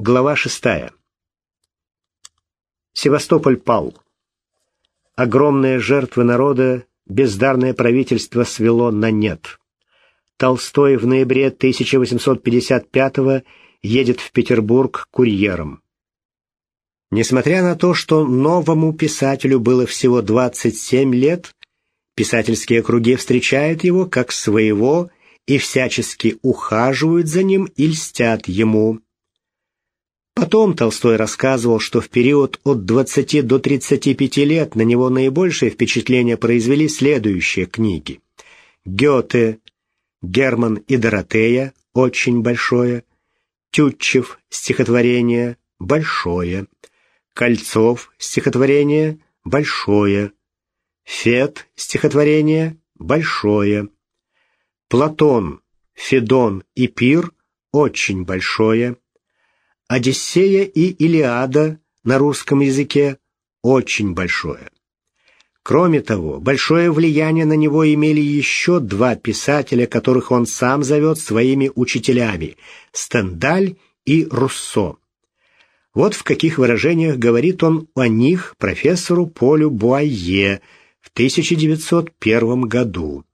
Глава шестая. Севастополь пал. Огромные жертвы народа бездарное правительство свело на нет. Толстой в ноябре 1855 едет в Петербург курьером. Несмотря на то, что новому писателю было всего 27 лет, писательские круги встречают его как своего и всячески ухаживают за ним и льстят ему. Потом Толстой рассказывал, что в период от 20 до 35 лет на него наибольшее впечатление произвели следующие книги. Гёте, Герман и Доротея, очень большое, Тютчев, стихотворение, большое, Кольцов, стихотворение, большое, Фет, стихотворение, большое, Платон, Федон и Пир, очень большое, Одиссея и Илиада на русском языке очень большое. Кроме того, большое влияние на него имели еще два писателя, которых он сам зовет своими учителями – Стендаль и Руссо. Вот в каких выражениях говорит он о них профессору Полю Буайе в 1901 году.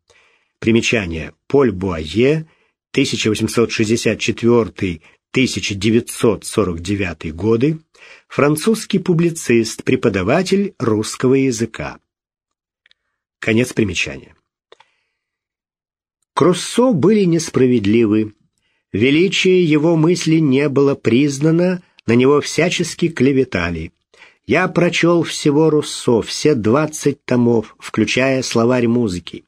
Примечание. Поль Буайе, 1864 1949 годы, французский публицист, преподаватель русского языка. Конец примечания. Круссо были несправедливы. Величие его мысли не было признано, на него всячески клеветали. Я прочел всего Руссо, все двадцать томов, включая словарь музыки.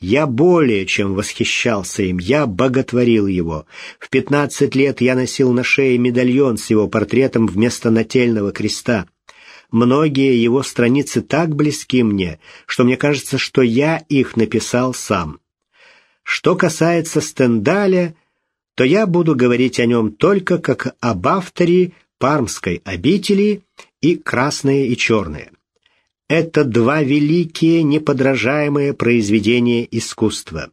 Я более чем восхищался им, я боготворил его. В пятнадцать лет я носил на шее медальон с его портретом вместо нательного креста. Многие его страницы так близки мне, что мне кажется, что я их написал сам. Что касается Стендаля, то я буду говорить о нем только как об авторе Пармской обители и «Красное и черное». Это два великие, неподражаемые произведения искусства.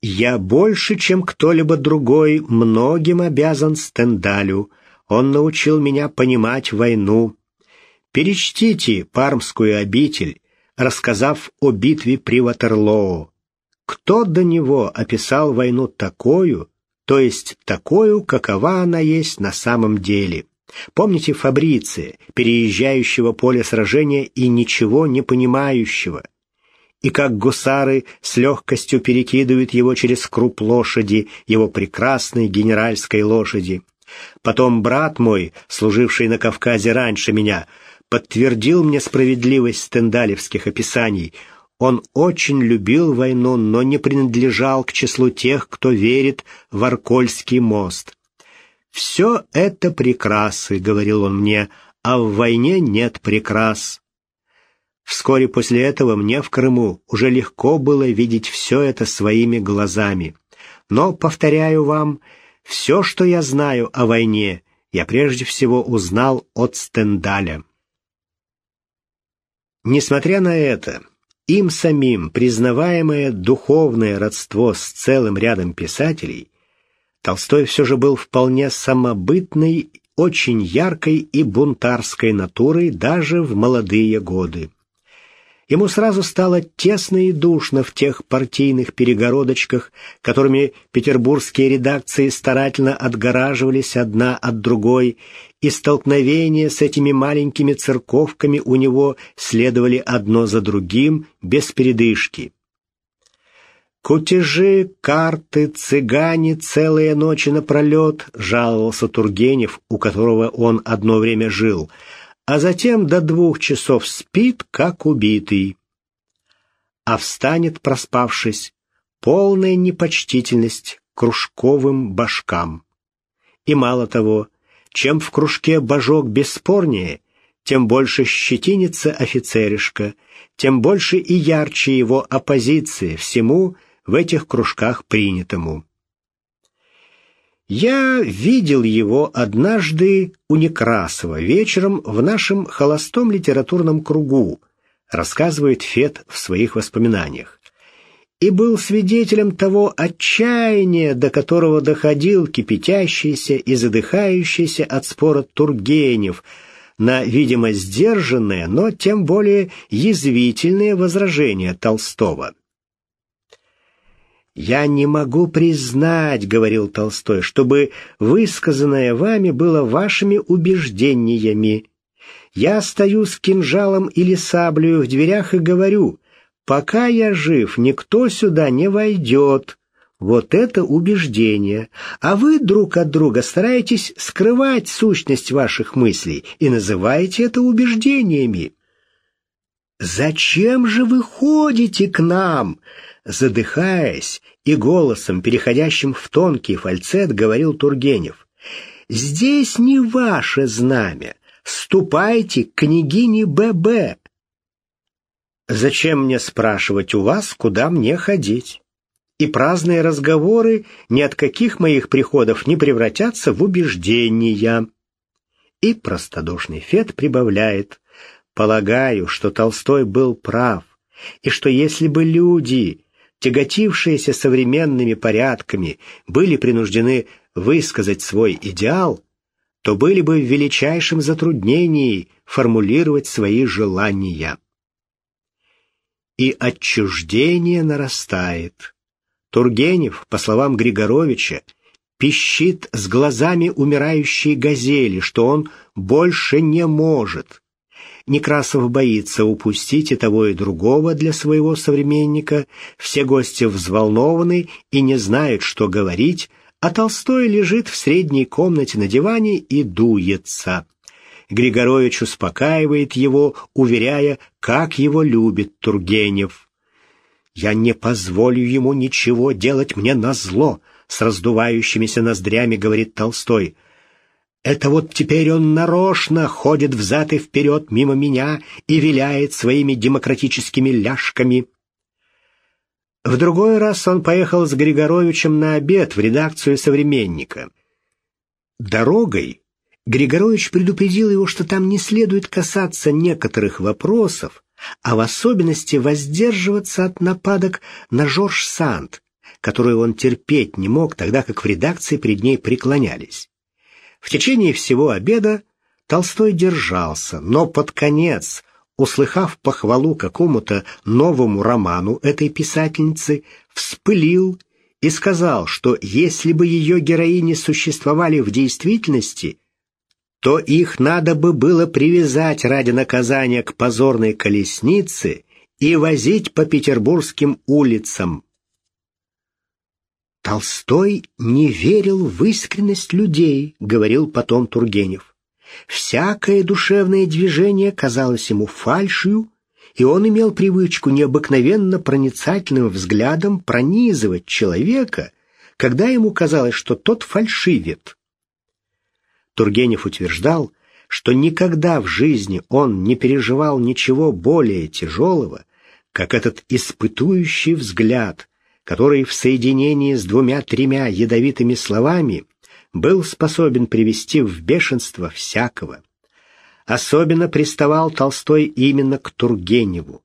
Я больше, чем кто-либо другой, многим обязан Стендалю. Он научил меня понимать войну. Перечтите Пармскую обитель, рассказав о битве при Ватерлоо. Кто до него описал войну такую, то есть такую, какова она есть на самом деле? Помните Фабриция, переезжающего поле сражения и ничего не понимающего? И как гусары с легкостью перекидывают его через круп лошади, его прекрасной генеральской лошади. Потом брат мой, служивший на Кавказе раньше меня, подтвердил мне справедливость стендалевских описаний. Он очень любил войну, но не принадлежал к числу тех, кто верит в Аркольский мост. «Все это прекрасы», — говорил он мне, — «а в войне нет прекрас». Вскоре после этого мне в Крыму уже легко было видеть все это своими глазами. Но, повторяю вам, все, что я знаю о войне, я прежде всего узнал от Стендаля. Несмотря на это, им самим признаваемое духовное родство с целым рядом писателей Толстой все же был вполне самобытной, очень яркой и бунтарской натурой даже в молодые годы. Ему сразу стало тесно и душно в тех партийных перегородочках, которыми петербургские редакции старательно отгораживались одна от другой, и столкновения с этими маленькими церковками у него следовали одно за другим без передышки. «Кутежи, карты, цыгане целые ночи напролет», — жаловался Тургенев, у которого он одно время жил, а затем до двух часов спит, как убитый. А встанет, проспавшись, полная непочтительность кружковым башкам. И мало того, чем в кружке божок бесспорнее, тем больше щетинится офицеришка, тем больше и ярче его оппозиции всему — в этих кружках принятому. Я видел его однажды у Некрасова вечером в нашем холостом литературном кругу, рассказывает Фет в своих воспоминаниях. и был свидетелем того отчаяния, до которого доходил кипятящийся и задыхающийся от спора Тургенев на, видимо, сдержанное, но тем более язвительное возражение Толстого. «Я не могу признать, — говорил Толстой, — чтобы высказанное вами было вашими убеждениями. Я стою с кинжалом или саблею в дверях и говорю, пока я жив, никто сюда не войдет. Вот это убеждение. А вы друг от друга стараетесь скрывать сущность ваших мыслей и называете это убеждениями. «Зачем же вы ходите к нам?» Задыхаясь и голосом, переходящим в тонкий фальцет, говорил Тургенев. «Здесь не ваше знамя. Ступайте к княгине Б.Б. Зачем мне спрашивать у вас, куда мне ходить? И праздные разговоры ни от каких моих приходов не превратятся в убеждения. И простодушный Фет прибавляет. Полагаю, что Толстой был прав, и что если бы люди, тяготившиеся современными порядками, были принуждены высказать свой идеал, то были бы в величайшем затруднении формулировать свои желания. И отчуждение нарастает. Тургенев, по словам Григоровича, пищит с глазами умирающей газели, что он больше не может. Некрасов боится упустить и того, и другого для своего современника, все гости взволнованы и не знают, что говорить, а Толстой лежит в средней комнате на диване и дуется. Григорович успокаивает его, уверяя, как его любит Тургенев. «Я не позволю ему ничего делать мне назло», — с раздувающимися ноздрями говорит Толстой. «Это вот теперь он нарочно ходит взад и вперед мимо меня и виляет своими демократическими ляжками». В другой раз он поехал с Григоровичем на обед в редакцию «Современника». Дорогой Григорович предупредил его, что там не следует касаться некоторых вопросов, а в особенности воздерживаться от нападок на Жорж Санд, которую он терпеть не мог, тогда как в редакции перед ней преклонялись. В течение всего обеда Толстой держался, но под конец услыхав похвалу какому-то новому роману этой писательницы, вспылил и сказал, что если бы ее героини существовали в действительности, то их надо бы было привязать ради наказания к позорной колеснице и возить по петербургским улицам. Толстой не верил в искренность людей, говорил потом Тургенев. Всякое душевное движение казалось ему фальшью, и он имел привычку необыкновенно проницательным взглядом пронизывать человека, когда ему казалось, что тот фальшивит. Тургенев утверждал, что никогда в жизни он не переживал ничего более тяжелого, как этот испытующий взгляд, который в соединении с двумя-тремя ядовитыми словами был способен привести в бешенство всякого. Особенно приставал Толстой именно к Тургеневу.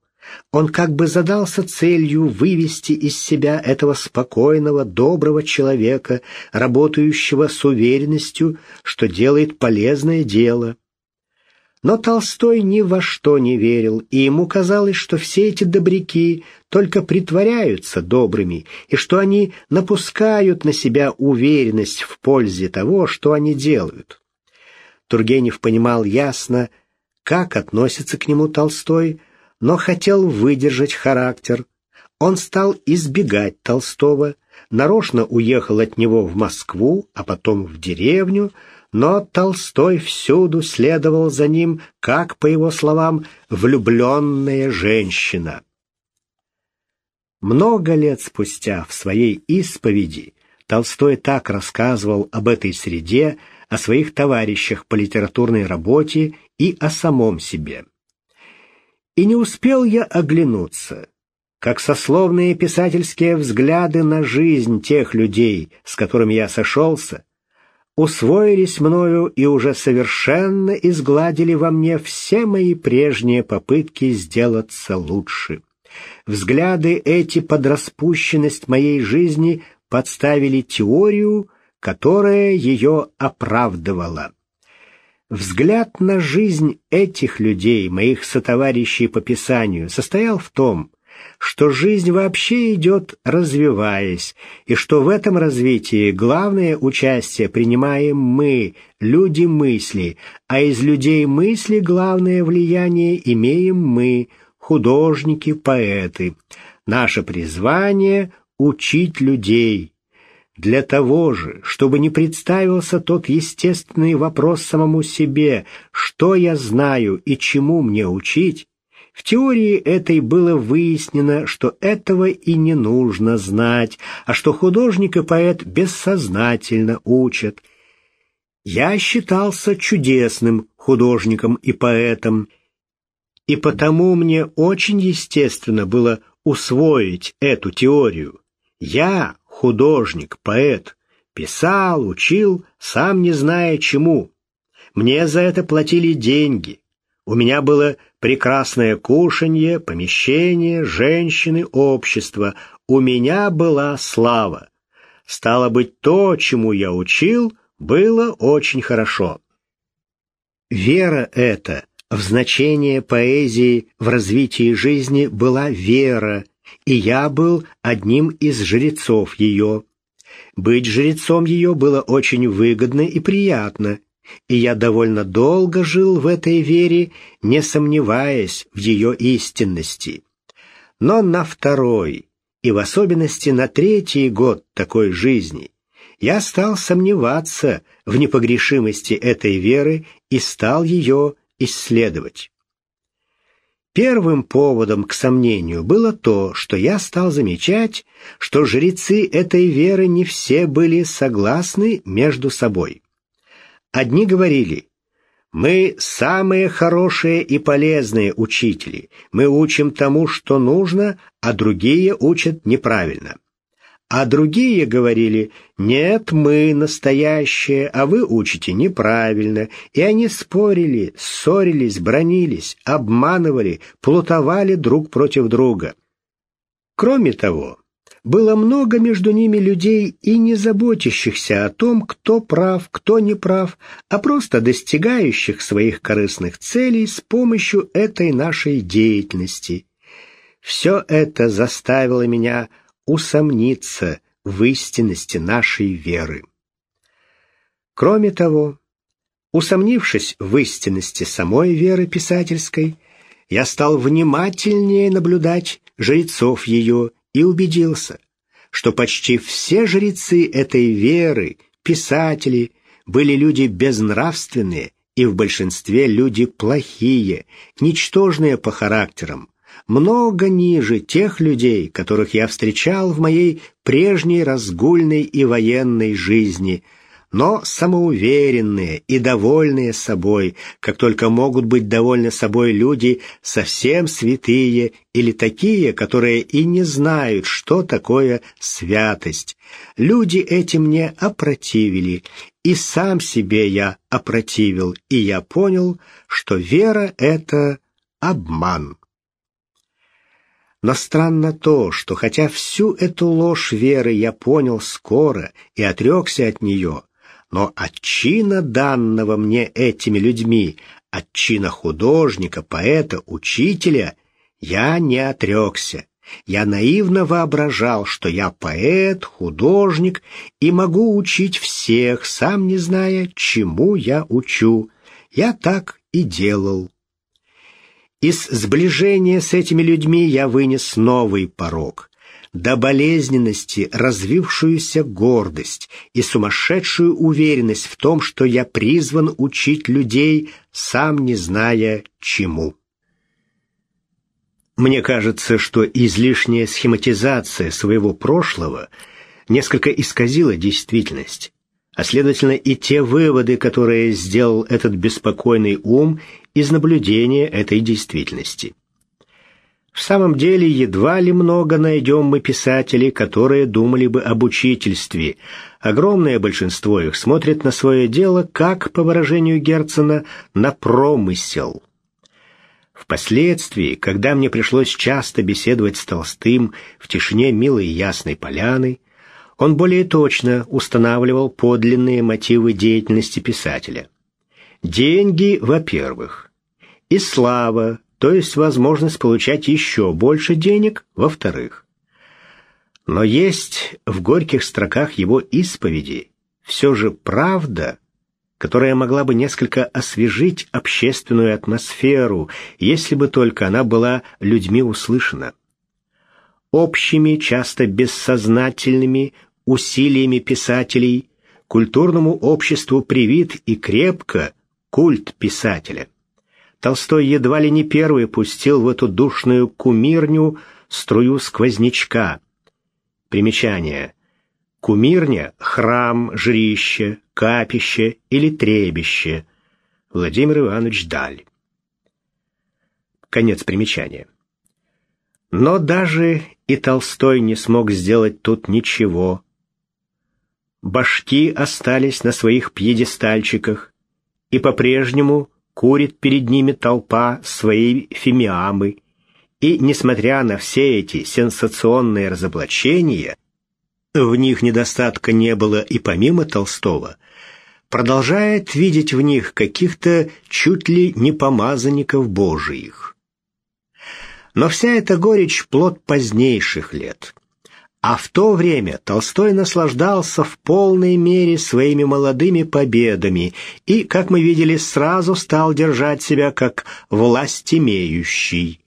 Он как бы задался целью вывести из себя этого спокойного, доброго человека, работающего с уверенностью, что делает полезное дело. Но Толстой ни во что не верил, и ему казалось, что все эти добряки только притворяются добрыми, и что они напускают на себя уверенность в пользе того, что они делают. Тургенев понимал ясно, как относится к нему Толстой, но хотел выдержать характер. Он стал избегать Толстого, нарочно уехал от него в Москву, а потом в деревню, но Толстой всюду следовал за ним, как, по его словам, влюбленная женщина. Много лет спустя в своей исповеди Толстой так рассказывал об этой среде, о своих товарищах по литературной работе и о самом себе. И не успел я оглянуться, как сословные писательские взгляды на жизнь тех людей, с которыми я сошелся, усвоились мною и уже совершенно изгладили во мне все мои прежние попытки сделаться лучше. Взгляды эти под распущенность моей жизни подставили теорию, которая ее оправдывала. Взгляд на жизнь этих людей, моих сотоварищей по Писанию, состоял в том, что жизнь вообще идет развиваясь, и что в этом развитии главное участие принимаем мы, люди мысли, а из людей мысли главное влияние имеем мы, художники, поэты. Наше призвание — учить людей. Для того же, чтобы не представился тот естественный вопрос самому себе, что я знаю и чему мне учить, в теории этой было выяснено, что этого и не нужно знать, а что художник и поэт бессознательно учат. Я считался чудесным художником и поэтом, и потому мне очень естественно было усвоить эту теорию. Я художник, поэт, писал, учил, сам не зная чему. Мне за это платили деньги. У меня было прекрасное кушанье, помещение, женщины, общество. У меня была слава. Стало быть, то, чему я учил, было очень хорошо. Вера эта в значение поэзии в развитии жизни была вера, и я был одним из жрецов ее. Быть жрецом ее было очень выгодно и приятно, и я довольно долго жил в этой вере, не сомневаясь в ее истинности. Но на второй, и в особенности на третий год такой жизни, я стал сомневаться в непогрешимости этой веры и стал ее исследовать. Первым поводом к сомнению было то, что я стал замечать, что жрецы этой веры не все были согласны между собой. Одни говорили, мы самые хорошие и полезные учители, мы учим тому, что нужно, а другие учат неправильно. А другие говорили, нет, мы настоящие, а вы учите неправильно. И они спорили, ссорились, бронились, обманывали, плутовали друг против друга. Кроме того, было много между ними людей и не заботящихся о том, кто прав, кто не прав, а просто достигающих своих корыстных целей с помощью этой нашей деятельности. Все это заставило меня усомниться в истинности нашей веры. Кроме того, усомнившись в истинности самой веры писательской, я стал внимательнее наблюдать жрецов ее и убедился, что почти все жрецы этой веры, писатели, были люди безнравственные и в большинстве люди плохие, ничтожные по характерам, много ниже тех людей, которых я встречал в моей прежней разгульной и военной жизни – но самоуверенные и довольные собой, как только могут быть довольны собой люди совсем святые или такие, которые и не знают, что такое святость. Люди эти мне опротивили, и сам себе я опротивил, и я понял, что вера — это обман. Но странно то, что хотя всю эту ложь веры я понял скоро и отрекся от нее, но от чина данного мне этими людьми, от чина художника, поэта, учителя, я не отрекся. Я наивно воображал, что я поэт, художник и могу учить всех, сам не зная, чему я учу. Я так и делал. Из сближения с этими людьми я вынес новый порог до болезненности развившуюся гордость и сумасшедшую уверенность в том, что я призван учить людей, сам не зная чему. Мне кажется, что излишняя схематизация своего прошлого несколько исказила действительность, а следовательно и те выводы, которые сделал этот беспокойный ум из наблюдения этой действительности. В самом деле, едва ли много найдем мы писателей, которые думали бы об учительстве. Огромное большинство их смотрит на свое дело, как, по выражению Герцена, на промысел. Впоследствии, когда мне пришлось часто беседовать с Толстым в тишине милой ясной поляны, он более точно устанавливал подлинные мотивы деятельности писателя. Деньги, во-первых, и слава, то есть возможность получать еще больше денег, во-вторых. Но есть в горьких строках его исповеди все же правда, которая могла бы несколько освежить общественную атмосферу, если бы только она была людьми услышана. Общими, часто бессознательными усилиями писателей культурному обществу привит и крепко культ писателя. Толстой едва ли не первый пустил в эту душную кумирню струю сквознячка. Примечание. Кумирня — храм, жрище, капище или требище. Владимир Иванович Даль. Конец примечания. Но даже и Толстой не смог сделать тут ничего. Башки остались на своих пьедестальчиках, и по-прежнему курит перед ними толпа своей фимиамы, и, несмотря на все эти сенсационные разоблачения, в них недостатка не было и помимо Толстого, продолжает видеть в них каких-то чуть ли не помазанников божиих. Но вся эта горечь — плод позднейших лет — а в то время Толстой наслаждался в полной мере своими молодыми победами и, как мы видели, сразу стал держать себя как власть имеющий.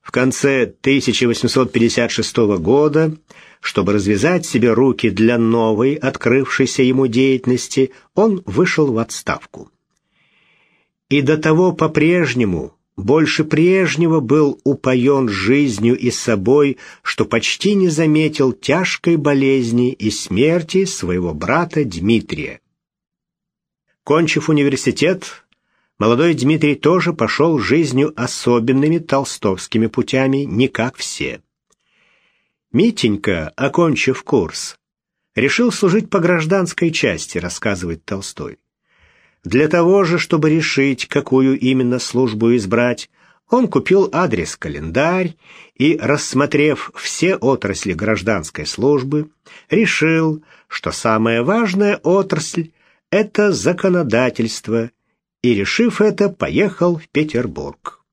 В конце 1856 года, чтобы развязать себе руки для новой, открывшейся ему деятельности, он вышел в отставку. И до того по-прежнему больше прежнего был упоен жизнью и собой, что почти не заметил тяжкой болезни и смерти своего брата Дмитрия. Кончив университет, молодой Дмитрий тоже пошел жизнью особенными толстовскими путями, не как все. Митенька, окончив курс, решил служить по гражданской части, рассказывает Толстой. Для того же, чтобы решить, какую именно службу избрать, он купил адрес-календарь и, рассмотрев все отрасли гражданской службы, решил, что самая важная отрасль — это законодательство, и, решив это, поехал в Петербург.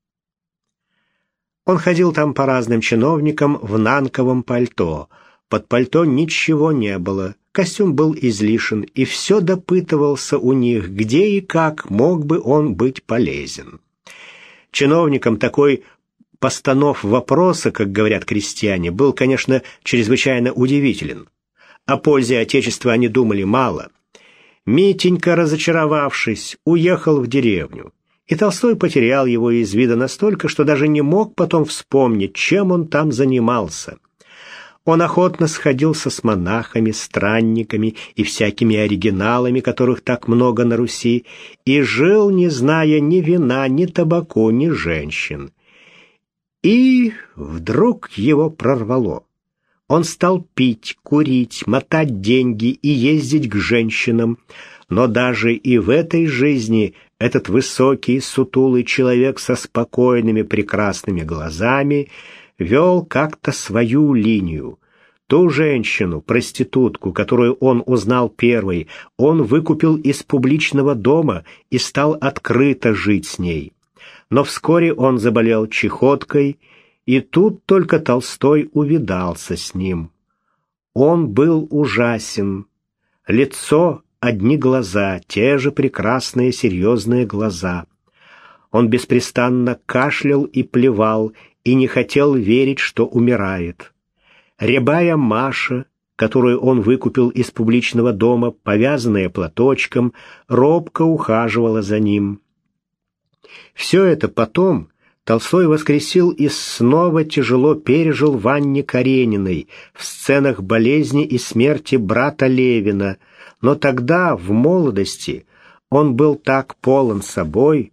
Он ходил там по разным чиновникам в нанковом пальто. Под пальто ничего не было, Костюм был излишен, и все допытывался у них, где и как мог бы он быть полезен. Чиновникам такой постанов вопроса, как говорят крестьяне, был, конечно, чрезвычайно удивителен. О пользе Отечества они думали мало. Митенька, разочаровавшись, уехал в деревню, и Толстой потерял его из вида настолько, что даже не мог потом вспомнить, чем он там занимался. Он охотно сходился с монахами, странниками и всякими оригиналами, которых так много на Руси, и жил, не зная ни вина, ни табаку, ни женщин. И вдруг его прорвало. Он стал пить, курить, мотать деньги и ездить к женщинам, но даже и в этой жизни этот высокий, сутулый человек со спокойными, прекрасными глазами — вел как-то свою линию. Ту женщину, проститутку, которую он узнал первой, он выкупил из публичного дома и стал открыто жить с ней. Но вскоре он заболел чехоткой, и тут только Толстой увидался с ним. Он был ужасен. Лицо — одни глаза, те же прекрасные серьезные глаза. Он беспрестанно кашлял и плевал, и не хотел верить, что умирает. Рябая Маша, которую он выкупил из публичного дома, повязанная платочком, робко ухаживала за ним. Все это потом Толстой воскресил и снова тяжело пережил в Анне Карениной в сценах болезни и смерти брата Левина, но тогда, в молодости, он был так полон собой,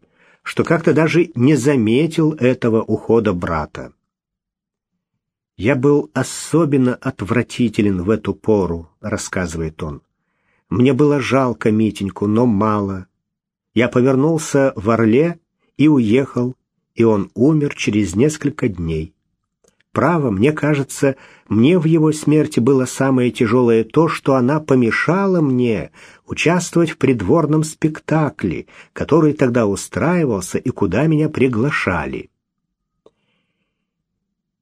что как-то даже не заметил этого ухода брата. «Я был особенно отвратителен в эту пору», — рассказывает он. «Мне было жалко Митеньку, но мало. Я повернулся в Орле и уехал, и он умер через несколько дней. Право, мне кажется, мне в его смерти было самое тяжелое то, что она помешала мне участвовать в придворном спектакле, который тогда устраивался и куда меня приглашали.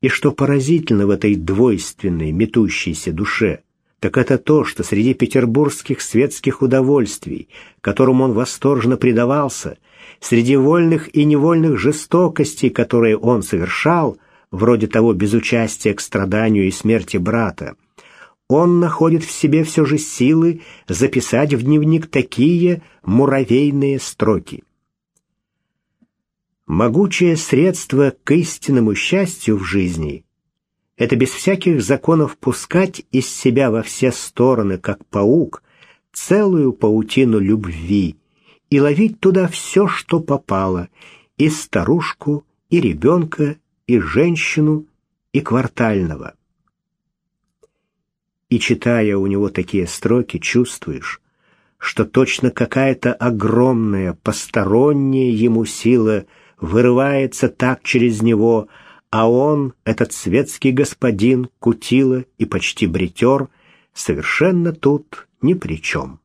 И что поразительно в этой двойственной, метущейся душе, так это то, что среди петербургских светских удовольствий, которым он восторженно предавался, среди вольных и невольных жестокостей, которые он совершал – вроде того безучастия к страданию и смерти брата, он находит в себе все же силы записать в дневник такие муравейные строки. Могучее средство к истинному счастью в жизни — это без всяких законов пускать из себя во все стороны, как паук, целую паутину любви и ловить туда все, что попало, и старушку, и ребенка, и женщину, и квартального. И читая у него такие строки, чувствуешь, что точно какая-то огромная, посторонняя ему сила вырывается так через него, а он, этот светский господин, кутила и почти бритер, совершенно тут ни при чем.